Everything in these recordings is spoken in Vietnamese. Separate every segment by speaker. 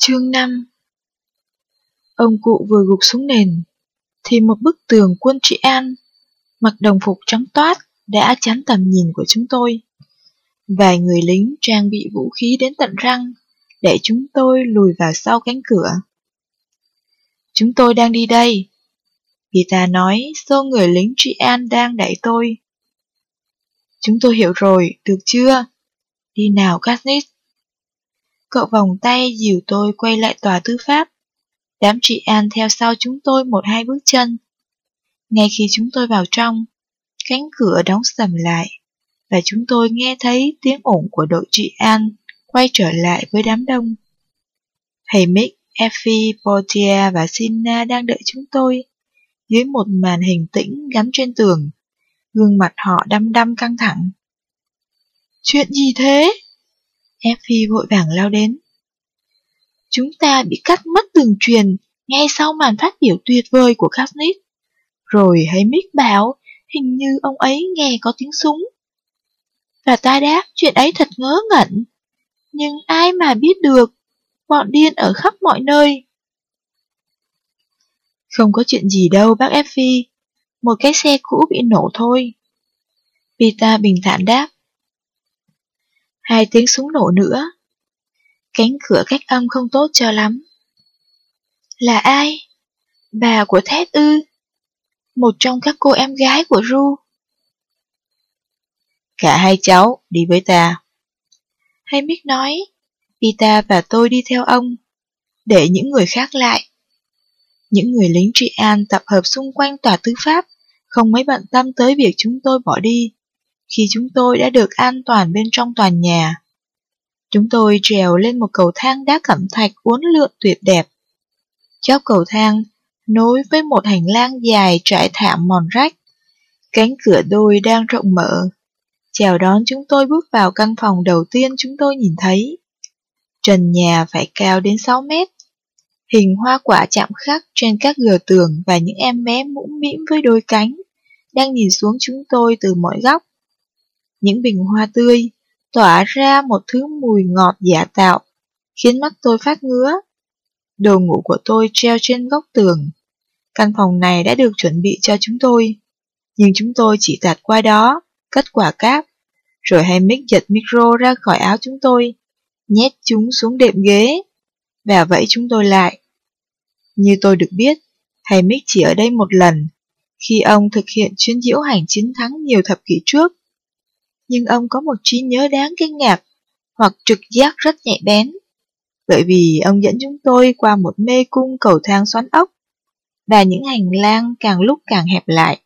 Speaker 1: Chương 5 Ông cụ vừa gục xuống nền, thì một bức tường quân trị an, mặc đồng phục trắng toát, đã chắn tầm nhìn của chúng tôi. Vài người lính trang bị vũ khí đến tận răng, để chúng tôi lùi vào sau cánh cửa. Chúng tôi đang đi đây. Pita nói số người lính trị an đang đẩy tôi. Chúng tôi hiểu rồi, được chưa? Đi nào Katniss. Cậu vòng tay dìu tôi quay lại tòa tư pháp. Đám trị an theo sau chúng tôi một hai bước chân. Ngay khi chúng tôi vào trong, cánh cửa đóng sầm lại, và chúng tôi nghe thấy tiếng ồn của đội trị an quay trở lại với đám đông. Thầy Mick, Effie, Portia và Sina đang đợi chúng tôi dưới một màn hình tĩnh gắn trên tường. Gương mặt họ đăm đăm căng thẳng. Chuyện gì thế? Effie vội vàng lao đến. Chúng ta bị cắt mất đường truyền ngay sau màn phát biểu tuyệt vời của Katniss. Rồi hãy mít bảo hình như ông ấy nghe có tiếng súng. Và ta đáp chuyện ấy thật ngớ ngẩn. Nhưng ai mà biết được, bọn điên ở khắp mọi nơi. Không có chuyện gì đâu bác Effie, một cái xe cũ bị nổ thôi. Pita bình thản đáp. Hai tiếng súng nổ nữa. Cánh cửa cách âm không tốt cho lắm. Là ai? Bà của Thét ư? Một trong các cô em gái của Ru. Cả hai cháu đi với ta. Hay biết nói, Pita và tôi đi theo ông, để những người khác lại. Những người lính trị an tập hợp xung quanh tòa tư pháp, không mấy bận tâm tới việc chúng tôi bỏ đi, khi chúng tôi đã được an toàn bên trong tòa nhà. Chúng tôi trèo lên một cầu thang đá cẩm thạch uốn lượn tuyệt đẹp. Chóp cầu thang, nối với một hành lang dài trải thảm mòn rách. Cánh cửa đôi đang rộng mở. Chào đón chúng tôi bước vào căn phòng đầu tiên chúng tôi nhìn thấy. Trần nhà phải cao đến 6 mét. Hình hoa quả chạm khắc trên các gờ tường và những em bé mũm mĩm với đôi cánh đang nhìn xuống chúng tôi từ mọi góc. Những bình hoa tươi tỏa ra một thứ mùi ngọt giả tạo, khiến mắt tôi phát ngứa. Đồ ngủ của tôi treo trên góc tường. Căn phòng này đã được chuẩn bị cho chúng tôi, nhưng chúng tôi chỉ tạt qua đó, cất quả cáp, rồi hay mic giật micro ra khỏi áo chúng tôi, nhét chúng xuống đệm ghế, và vẫy chúng tôi lại. Như tôi được biết, hay mic chỉ ở đây một lần, khi ông thực hiện chuyến diễu hành chiến thắng nhiều thập kỷ trước nhưng ông có một trí nhớ đáng kinh ngạc hoặc trực giác rất nhạy bén. Bởi vì ông dẫn chúng tôi qua một mê cung cầu thang xoắn ốc và những hành lang càng lúc càng hẹp lại.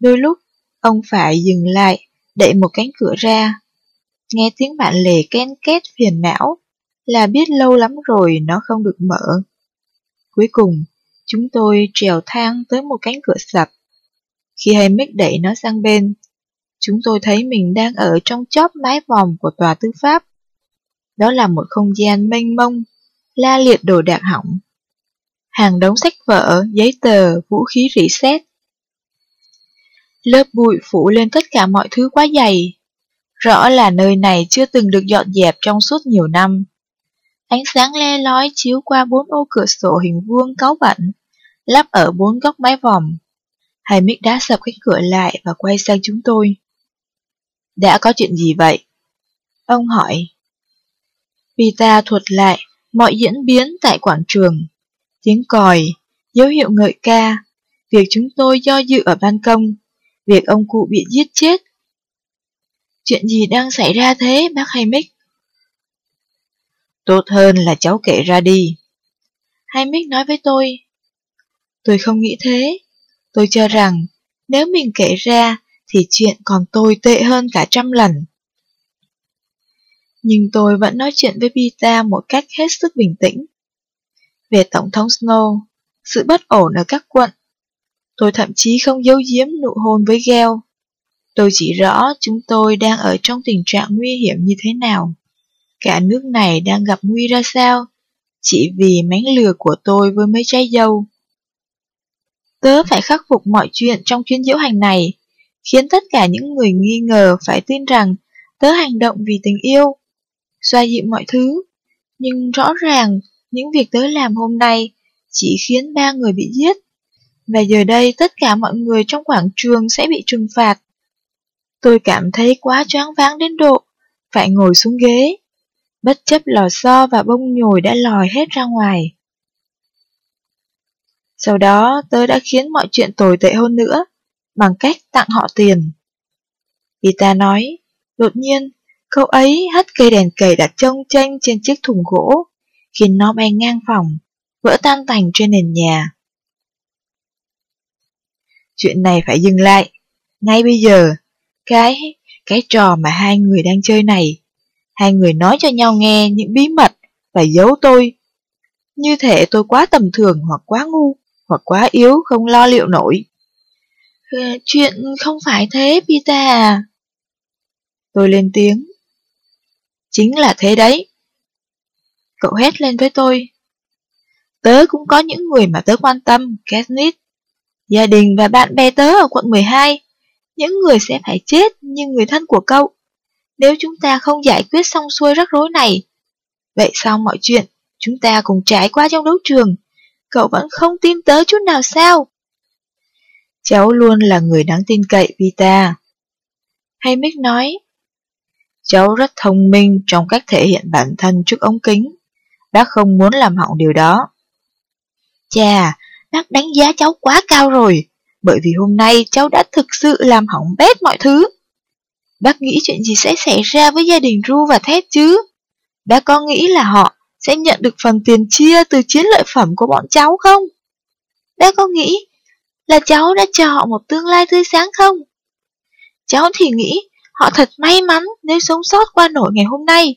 Speaker 1: Đôi lúc, ông phải dừng lại, đẩy một cánh cửa ra. Nghe tiếng bạn lề ken két phiền não là biết lâu lắm rồi nó không được mở. Cuối cùng, chúng tôi trèo thang tới một cánh cửa sập. Khi hay mic đẩy nó sang bên, chúng tôi thấy mình đang ở trong chóp mái vòm của tòa tư pháp. Đó là một không gian mênh mông, la liệt đồ đạc hỏng. Hàng đống sách vở, giấy tờ, vũ khí rỉ sét. Lớp bụi phủ lên tất cả mọi thứ quá dày. Rõ là nơi này chưa từng được dọn dẹp trong suốt nhiều năm. Ánh sáng le lói chiếu qua bốn ô cửa sổ hình vuông cáu bẩn, lắp ở bốn góc mái vòm. Hai mic đá sập cánh cửa lại và quay sang chúng tôi. Đã có chuyện gì vậy? Ông hỏi. Pita thuật lại mọi diễn biến tại quảng trường. Tiếng còi, dấu hiệu ngợi ca, việc chúng tôi do dự ở ban công, việc ông cụ bị giết chết. Chuyện gì đang xảy ra thế, bác Haymick? Tốt hơn là cháu kể ra đi. Haymick nói với tôi. Tôi không nghĩ thế. Tôi cho rằng nếu mình kể ra thì chuyện còn tồi tệ hơn cả trăm lần. Nhưng tôi vẫn nói chuyện với Pita một cách hết sức bình tĩnh. Về Tổng thống Snow, sự bất ổn ở các quận, tôi thậm chí không giấu giếm nụ hôn với Gale. Tôi chỉ rõ chúng tôi đang ở trong tình trạng nguy hiểm như thế nào. Cả nước này đang gặp nguy ra sao, chỉ vì mánh lừa của tôi với mấy trái dâu. Tớ phải khắc phục mọi chuyện trong chuyến diễu hành này, khiến tất cả những người nghi ngờ phải tin rằng tớ hành động vì tình yêu, xoa dịu mọi thứ. Nhưng rõ ràng, những việc tớ làm hôm nay chỉ khiến ba người bị giết. Và giờ đây tất cả mọi người trong quảng trường sẽ bị trừng phạt. Tôi cảm thấy quá choáng váng đến độ, phải ngồi xuống ghế. Bất chấp lò xo và bông nhồi đã lòi hết ra ngoài. Sau đó tớ đã khiến mọi chuyện tồi tệ hơn nữa, bằng cách tặng họ tiền. Vita nói, đột nhiên, cậu ấy hất cây đèn cầy đặt trông tranh trên chiếc thùng gỗ, khiến nó bay ngang phòng, vỡ tan tành trên nền nhà. Chuyện này phải dừng lại, ngay bây giờ. Cái, cái trò mà hai người đang chơi này, hai người nói cho nhau nghe những bí mật và giấu tôi. Như thể tôi quá tầm thường hoặc quá ngu, hoặc quá yếu không lo liệu nổi. Chuyện không phải thế, Pita à. Tôi lên tiếng. Chính là thế đấy. Cậu hét lên với tôi. Tớ cũng có những người mà tớ quan tâm, Katniss. Gia đình và bạn bè tớ ở quận 12. Những người sẽ phải chết như người thân của cậu. Nếu chúng ta không giải quyết xong xuôi rắc rối này. Vậy sau mọi chuyện, chúng ta cùng trải qua trong đấu trường. Cậu vẫn không tin tớ chút nào sao? Cháu luôn là người đáng tin cậy, Vita. Hay Mick nói, cháu rất thông minh trong cách thể hiện bản thân trước ống kính. Bác không muốn làm hỏng điều đó. Chà, bác đánh giá cháu quá cao rồi, bởi vì hôm nay cháu đã thực sự làm hỏng bét mọi thứ. Bác nghĩ chuyện gì sẽ xảy ra với gia đình Ru và Thét chứ? Bác có nghĩ là họ sẽ nhận được phần tiền chia từ chiến lợi phẩm của bọn cháu không? Bác có nghĩ là cháu đã cho họ một tương lai tươi sáng không? Cháu thì nghĩ họ thật may mắn nếu sống sót qua nổi ngày hôm nay.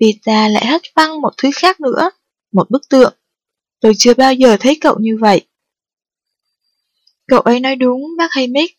Speaker 1: Vita lại hất văng một thứ khác nữa, một bức tượng. Tôi chưa bao giờ thấy cậu như vậy. Cậu ấy nói đúng, bác Haymick.